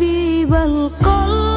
ya habib al-qalbi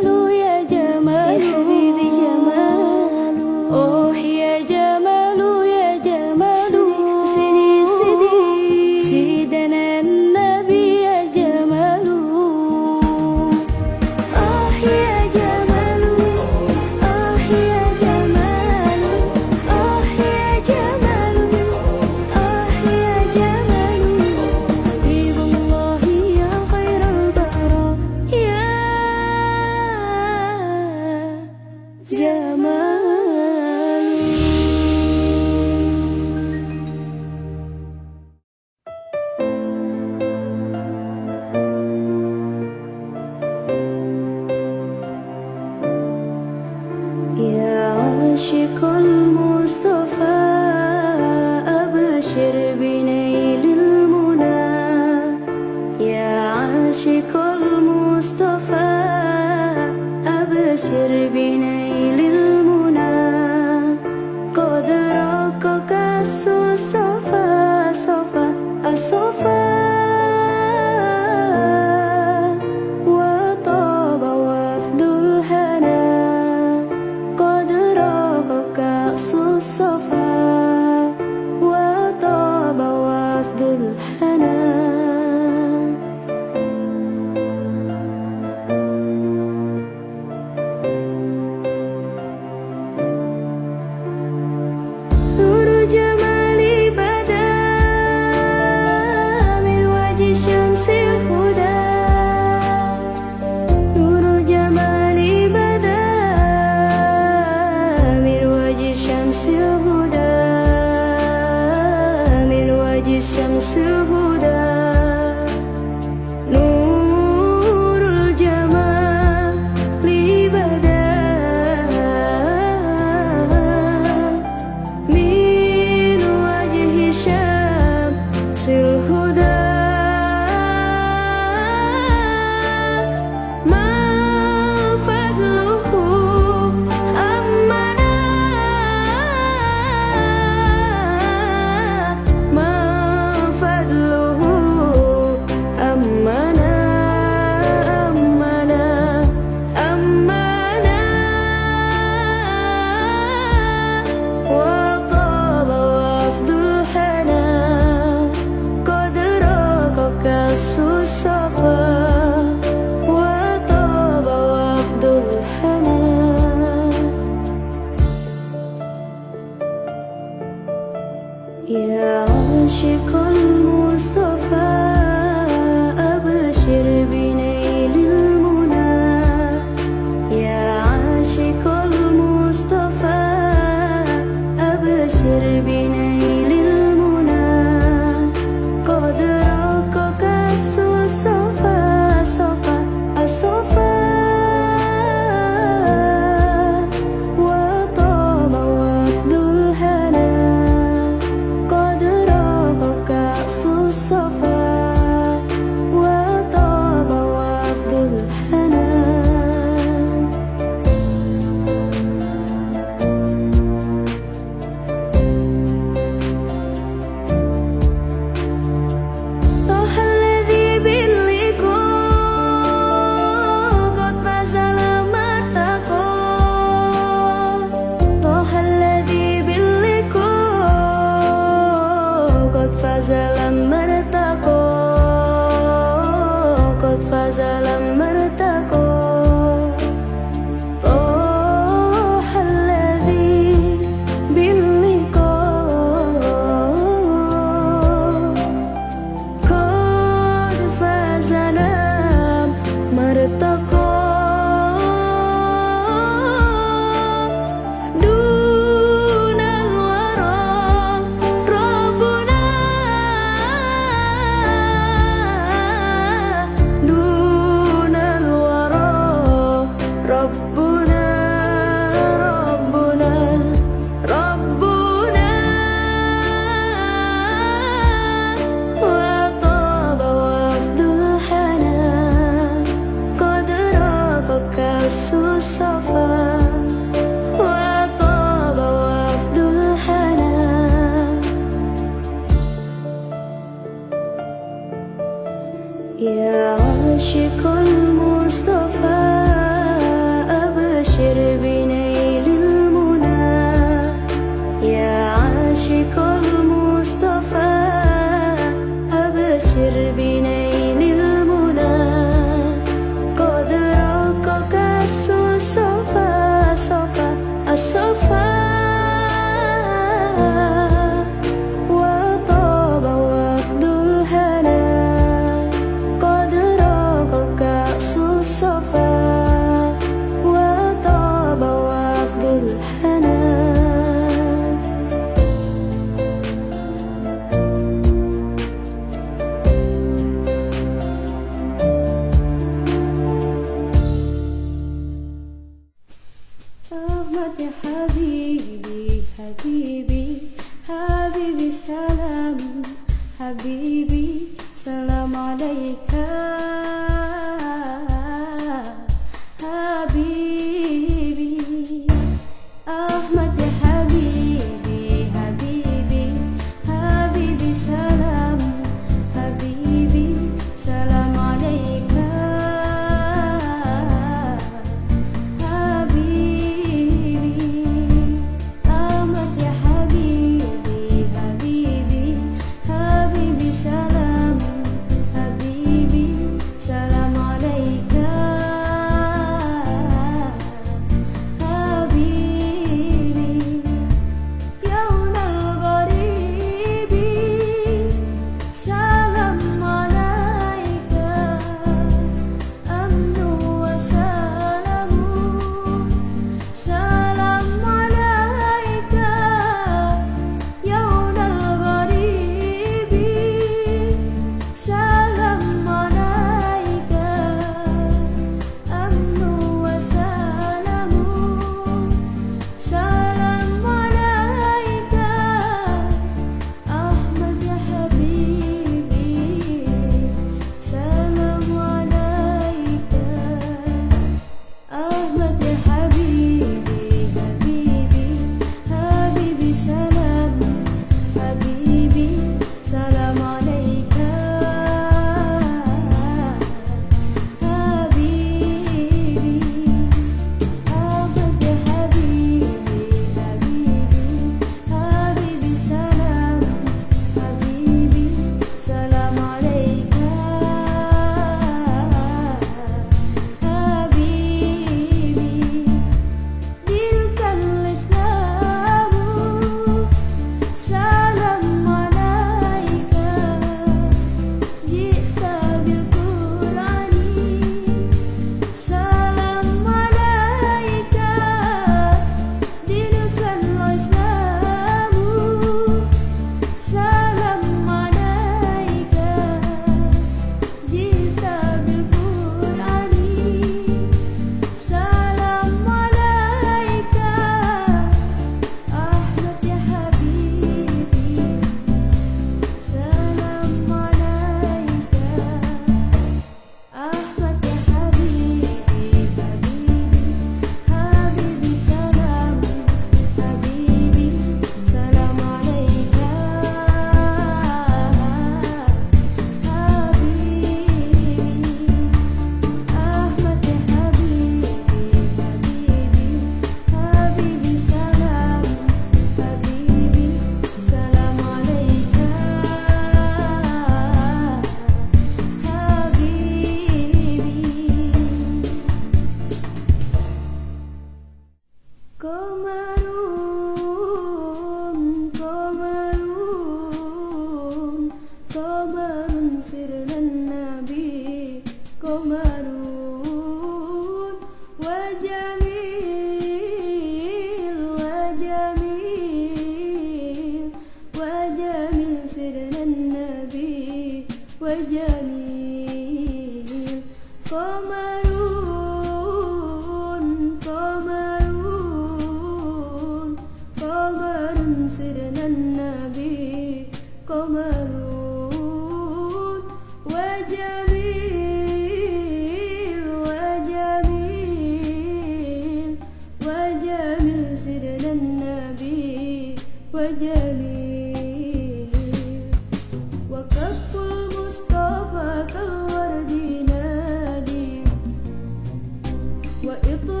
Wa itu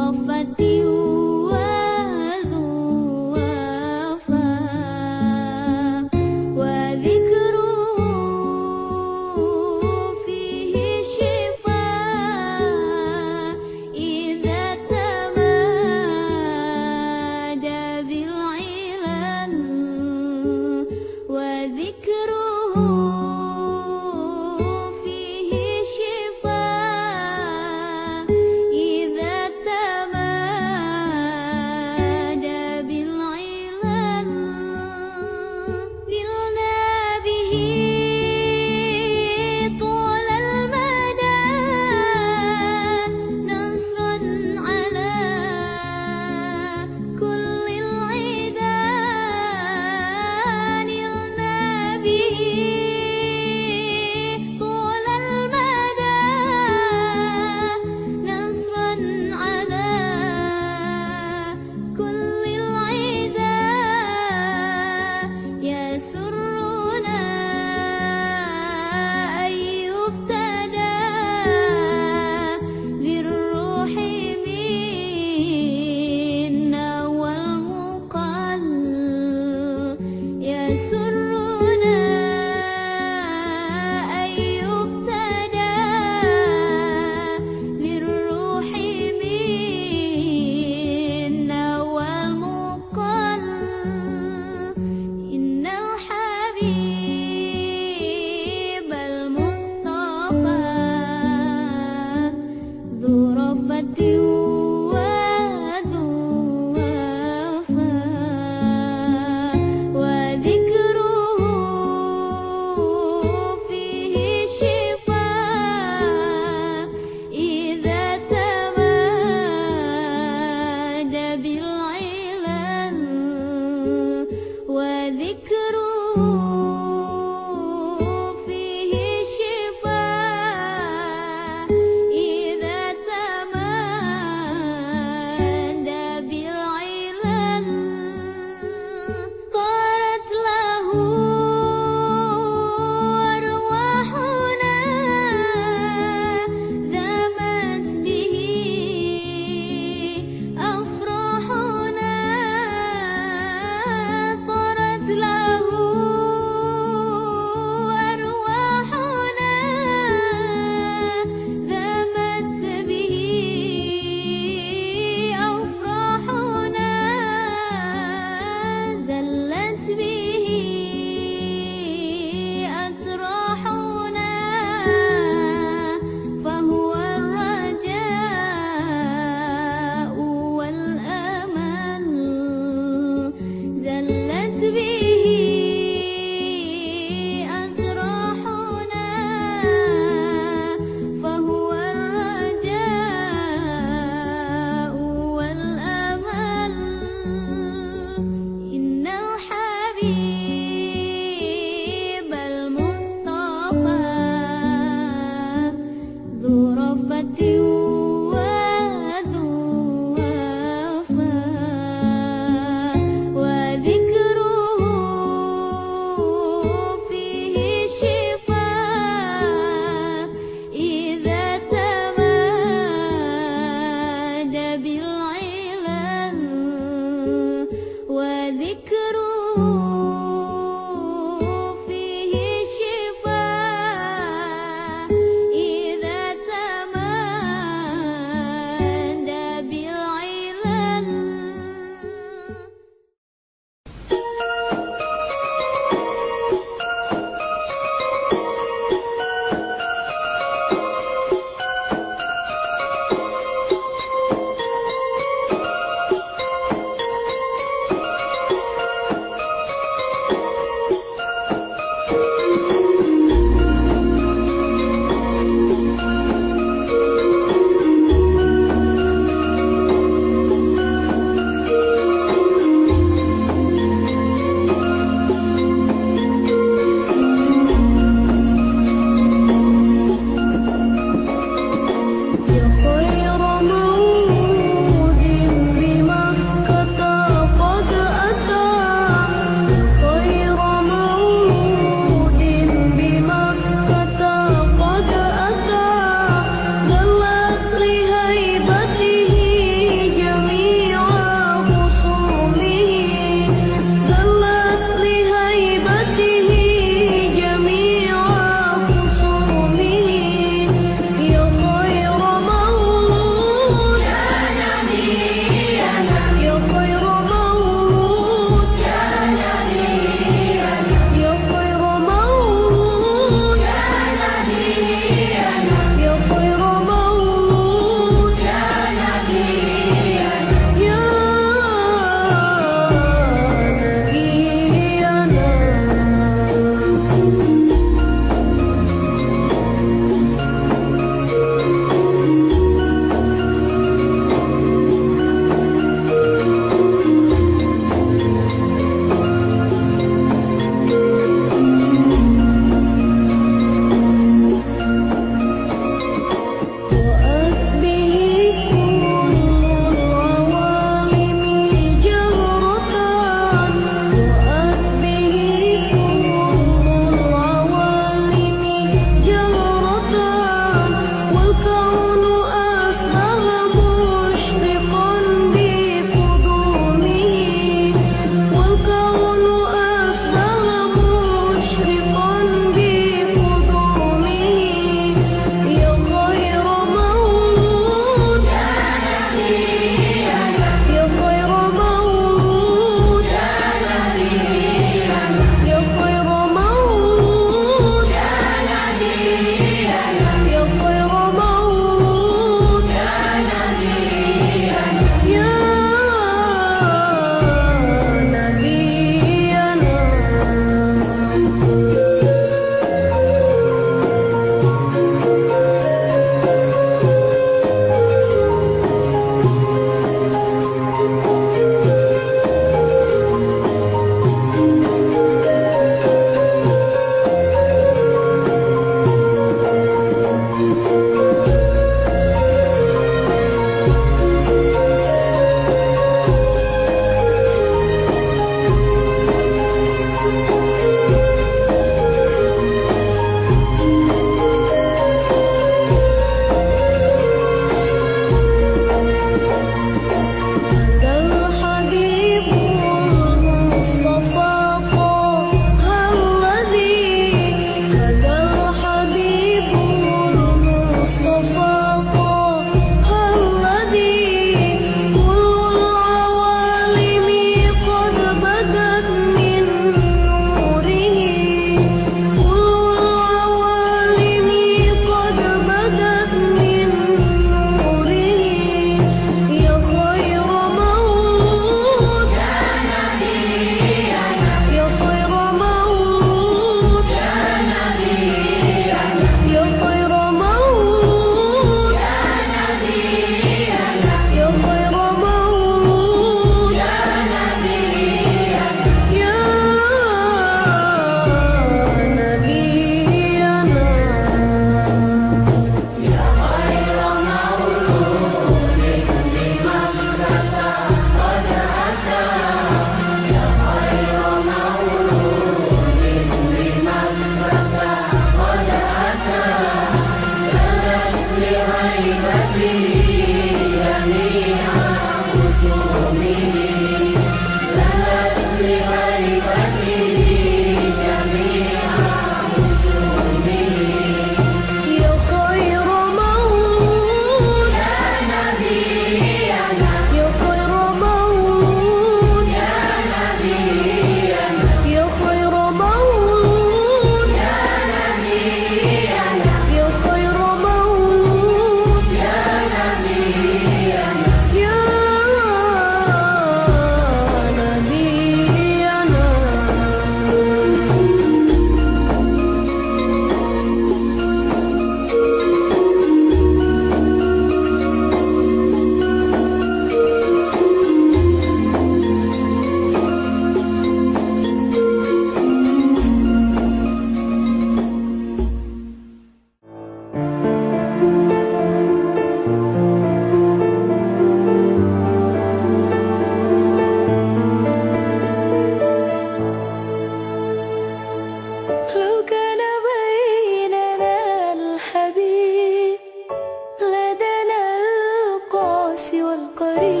करी